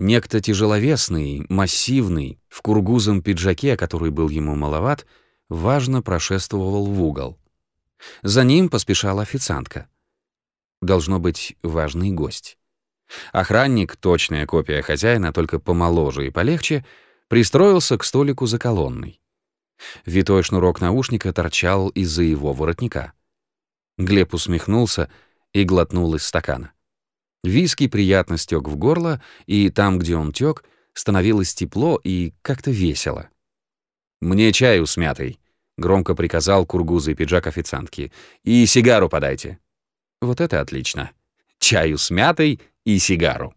Некто тяжеловесный, массивный, в кургузом пиджаке, который был ему маловат, важно прошествовал в угол. За ним поспешала официантка. Должно быть важный гость. Охранник, точная копия хозяина, только помоложе и полегче, пристроился к столику за колонной. Витой шнурок наушника торчал из-за его воротника. Глеб усмехнулся и глотнул из стакана. Виски приятно стек в горло, и там, где он тек, становилось тепло и как-то весело. «Мне чаю с мятой», — громко приказал кургузый пиджак официантки. «И сигару подайте». Вот это отлично. Чаю с мятой и сигару.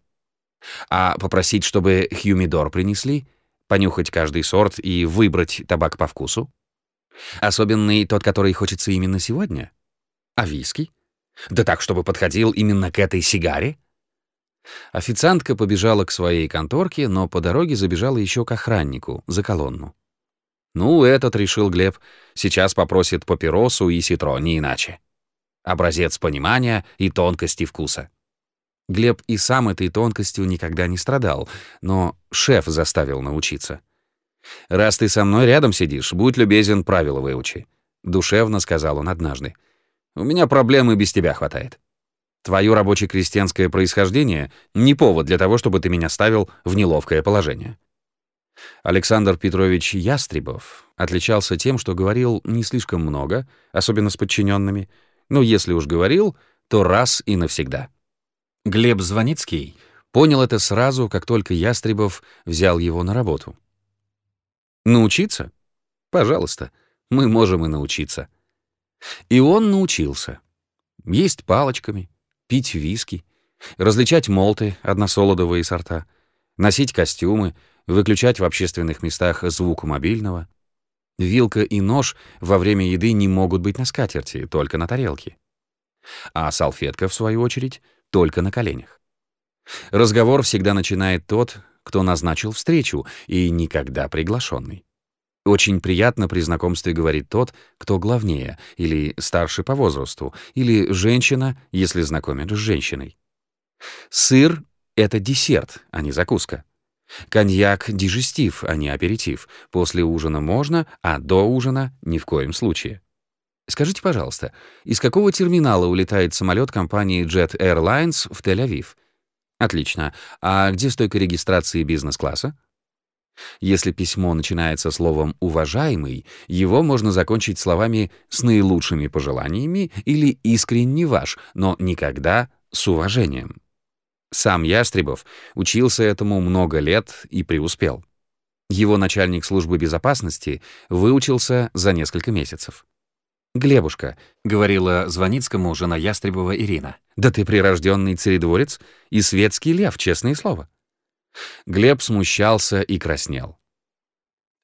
А попросить, чтобы хьюмидор принесли, понюхать каждый сорт и выбрать табак по вкусу? Особенный тот, который хочется именно сегодня? А виски? Да так, чтобы подходил именно к этой сигаре? Официантка побежала к своей конторке, но по дороге забежала еще к охраннику, за колонну. Ну, этот, решил Глеб, сейчас попросит папиросу и ситро, не иначе. Образец понимания и тонкости вкуса. Глеб и сам этой тонкостью никогда не страдал, но шеф заставил научиться. «Раз ты со мной рядом сидишь, будь любезен, правила выучи», — душевно сказал он однажды. «У меня проблемы без тебя хватает. Твое рабоче-крестьянское происхождение — не повод для того, чтобы ты меня ставил в неловкое положение». Александр Петрович Ястребов отличался тем, что говорил не слишком много, особенно с подчиненными, но если уж говорил, то раз и навсегда. Глеб Звоницкий понял это сразу, как только Ястребов взял его на работу. Научиться? Пожалуйста, мы можем и научиться. И он научился. Есть палочками, пить виски, различать молты, односолодовые сорта, носить костюмы, выключать в общественных местах звук мобильного. Вилка и нож во время еды не могут быть на скатерти, только на тарелке. А салфетка, в свою очередь, только на коленях. Разговор всегда начинает тот, кто назначил встречу, и никогда приглашенный. Очень приятно при знакомстве говорит тот, кто главнее, или старше по возрасту, или женщина, если знакомят с женщиной. Сыр — это десерт, а не закуска. Коньяк — дижестив, а не аперитив. После ужина можно, а до ужина — ни в коем случае. Скажите, пожалуйста, из какого терминала улетает самолет компании Jet Airlines в Тель-Авив? Отлично. А где стойка регистрации бизнес-класса? Если письмо начинается словом «уважаемый», его можно закончить словами «с наилучшими пожеланиями» или «искренне ваш», но никогда «с уважением». Сам Ястребов учился этому много лет и преуспел. Его начальник службы безопасности выучился за несколько месяцев. «Глебушка», — говорила Звоницкому жена Ястребова Ирина, «да ты прирожденный царедворец и светский лев, честное слово». Глеб смущался и краснел.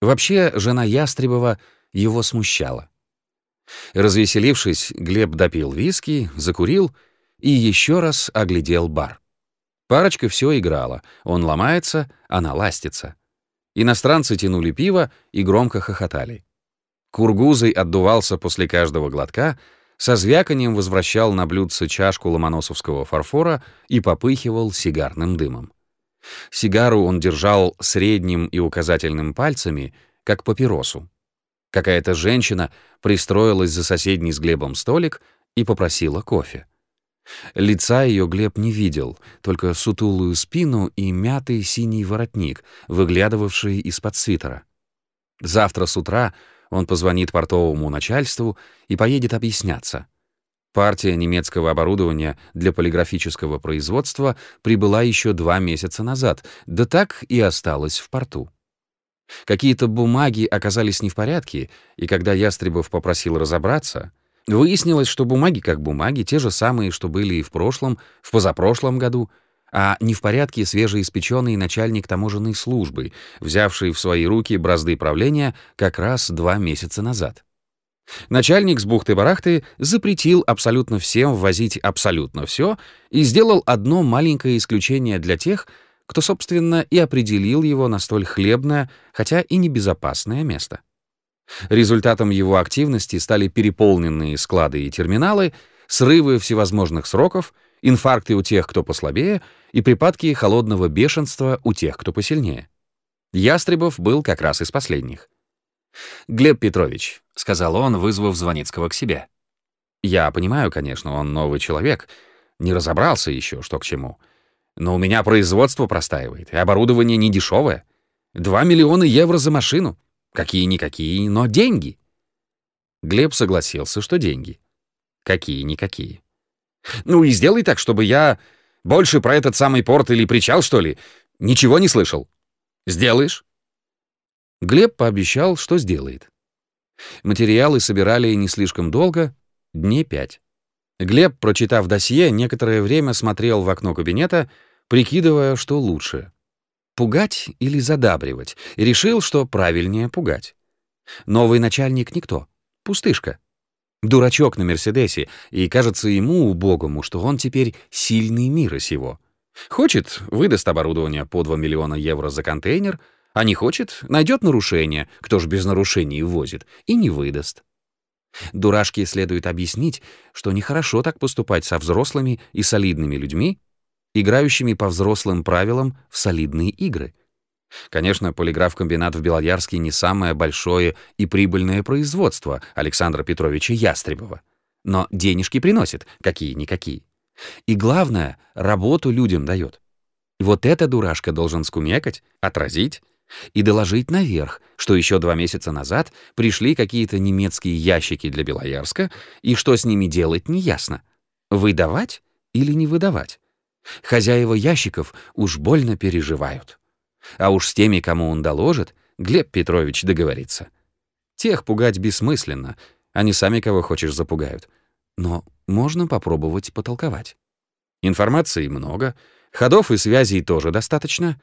Вообще, жена Ястребова его смущала. Развеселившись, Глеб допил виски, закурил и еще раз оглядел бар. Парочка все играла. Он ломается, она ластится. Иностранцы тянули пиво и громко хохотали. Кургузый отдувался после каждого глотка, со звяканием возвращал на блюдце чашку ломоносовского фарфора и попыхивал сигарным дымом. Сигару он держал средним и указательным пальцами, как папиросу. Какая-то женщина пристроилась за соседний с Глебом столик и попросила кофе. Лица ее Глеб не видел, только сутулую спину и мятый синий воротник, выглядывавший из-под свитера. Завтра с утра он позвонит портовому начальству и поедет объясняться. Партия немецкого оборудования для полиграфического производства прибыла еще два месяца назад, да так и осталась в порту. Какие-то бумаги оказались не в порядке, и когда Ястребов попросил разобраться, выяснилось, что бумаги как бумаги, те же самые, что были и в прошлом, в позапрошлом году — а не в порядке свежеиспеченный начальник таможенной службы, взявший в свои руки бразды правления как раз два месяца назад. Начальник с бухты-барахты запретил абсолютно всем ввозить абсолютно все и сделал одно маленькое исключение для тех, кто, собственно, и определил его на столь хлебное, хотя и небезопасное место. Результатом его активности стали переполненные склады и терминалы, срывы всевозможных сроков — инфаркты у тех, кто послабее, и припадки холодного бешенства у тех, кто посильнее. Ястребов был как раз из последних. «Глеб Петрович», — сказал он, вызвав Звоницкого к себе. «Я понимаю, конечно, он новый человек, не разобрался еще, что к чему. Но у меня производство простаивает, и оборудование не дешевое. Два миллиона евро за машину. Какие-никакие, но деньги». Глеб согласился, что деньги. Какие-никакие. «Ну и сделай так, чтобы я больше про этот самый порт или причал, что ли, ничего не слышал. Сделаешь?» Глеб пообещал, что сделает. Материалы собирали не слишком долго, дней пять. Глеб, прочитав досье, некоторое время смотрел в окно кабинета, прикидывая, что лучше — пугать или задабривать, и решил, что правильнее пугать. Новый начальник — никто, пустышка. Дурачок на Мерседесе, и кажется ему, убогому, что он теперь сильный мира сего. Хочет — выдаст оборудование по 2 миллиона евро за контейнер — а не хочет, найдет нарушение, кто ж без нарушений возит, и не выдаст. Дурашке следует объяснить, что нехорошо так поступать со взрослыми и солидными людьми, играющими по взрослым правилам в солидные игры. Конечно, полиграф-комбинат в Белоярске не самое большое и прибыльное производство Александра Петровича Ястребова. Но денежки приносит, какие-никакие. И главное, работу людям дает. Вот это дурашка должен скумекать, отразить и доложить наверх, что еще два месяца назад пришли какие-то немецкие ящики для Белоярска, и что с ними делать неясно. Выдавать или не выдавать? Хозяева ящиков уж больно переживают. А уж с теми, кому он доложит, Глеб Петрович договорится. Тех пугать бессмысленно, они сами кого хочешь запугают. Но можно попробовать потолковать. Информации много, ходов и связей тоже достаточно.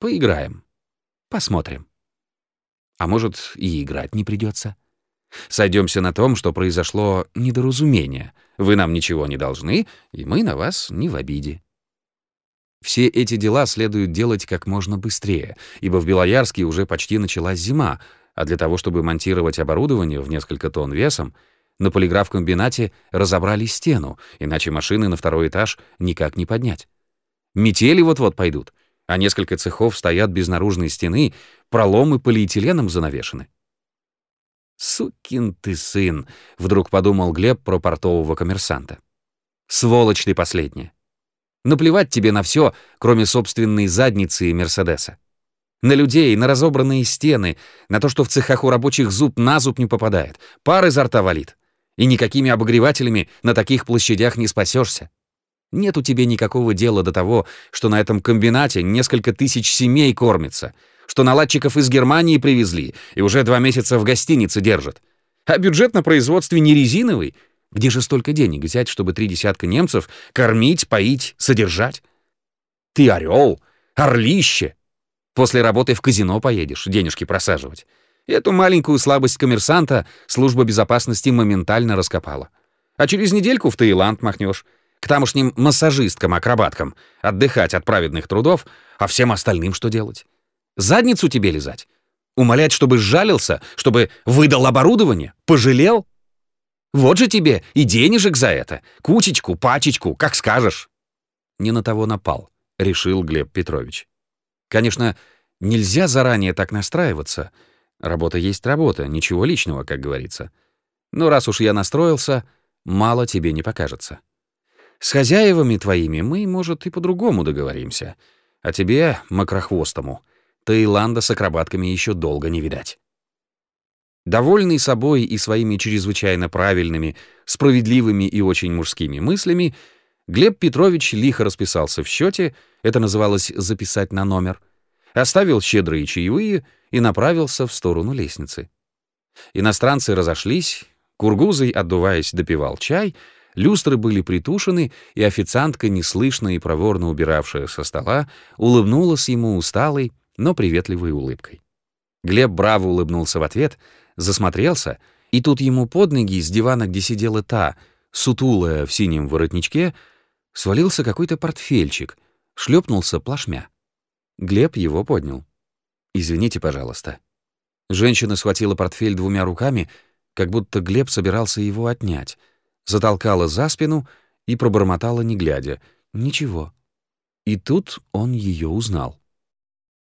Поиграем. Посмотрим. А может, и играть не придется. Сойдемся на том, что произошло недоразумение. Вы нам ничего не должны, и мы на вас не в обиде. Все эти дела следует делать как можно быстрее, ибо в Белоярске уже почти началась зима, а для того, чтобы монтировать оборудование в несколько тонн весом, на полиграф-комбинате разобрали стену, иначе машины на второй этаж никак не поднять. Метели вот-вот пойдут, а несколько цехов стоят без наружной стены, проломы полиэтиленом занавешены. «Сукин ты сын!» — вдруг подумал Глеб про портового коммерсанта. «Сволочь ты последняя! Наплевать тебе на все, кроме собственной задницы и Мерседеса. На людей, на разобранные стены, на то, что в цехах у рабочих зуб на зуб не попадает, пар изо рта валит. И никакими обогревателями на таких площадях не спасешься. Нет у тебя никакого дела до того, что на этом комбинате несколько тысяч семей кормится, что наладчиков из Германии привезли и уже два месяца в гостинице держат. А бюджет на производстве не резиновый. Где же столько денег взять, чтобы три десятка немцев кормить, поить, содержать? Ты орел, орлище. После работы в казино поедешь, денежки просаживать. Эту маленькую слабость коммерсанта служба безопасности моментально раскопала. А через недельку в Таиланд махнешь к тамошним массажисткам-акробаткам, отдыхать от праведных трудов, а всем остальным что делать? Задницу тебе лизать? Умолять, чтобы сжалился, чтобы выдал оборудование? Пожалел? Вот же тебе и денежек за это. Кучечку, пачечку, как скажешь. Не на того напал, решил Глеб Петрович. Конечно, нельзя заранее так настраиваться. Работа есть работа, ничего личного, как говорится. Но раз уж я настроился, мало тебе не покажется. С хозяевами твоими мы, может, и по-другому договоримся. А тебе, макрохвостому, Таиланда с акробатками еще долго не видать. Довольный собой и своими чрезвычайно правильными, справедливыми и очень мужскими мыслями, Глеб Петрович лихо расписался в счете, это называлось «записать на номер», оставил щедрые чаевые и направился в сторону лестницы. Иностранцы разошлись, Кургузый, отдуваясь, допивал чай — Люстры были притушены, и официантка, неслышно и проворно убиравшая со стола, улыбнулась ему усталой, но приветливой улыбкой. Глеб браво улыбнулся в ответ, засмотрелся, и тут ему под ноги с дивана, где сидела та, сутулая в синем воротничке, свалился какой-то портфельчик, шлепнулся плашмя. Глеб его поднял. «Извините, пожалуйста». Женщина схватила портфель двумя руками, как будто Глеб собирался его отнять — затолкала за спину и пробормотала, не глядя, «Ничего». И тут он ее узнал.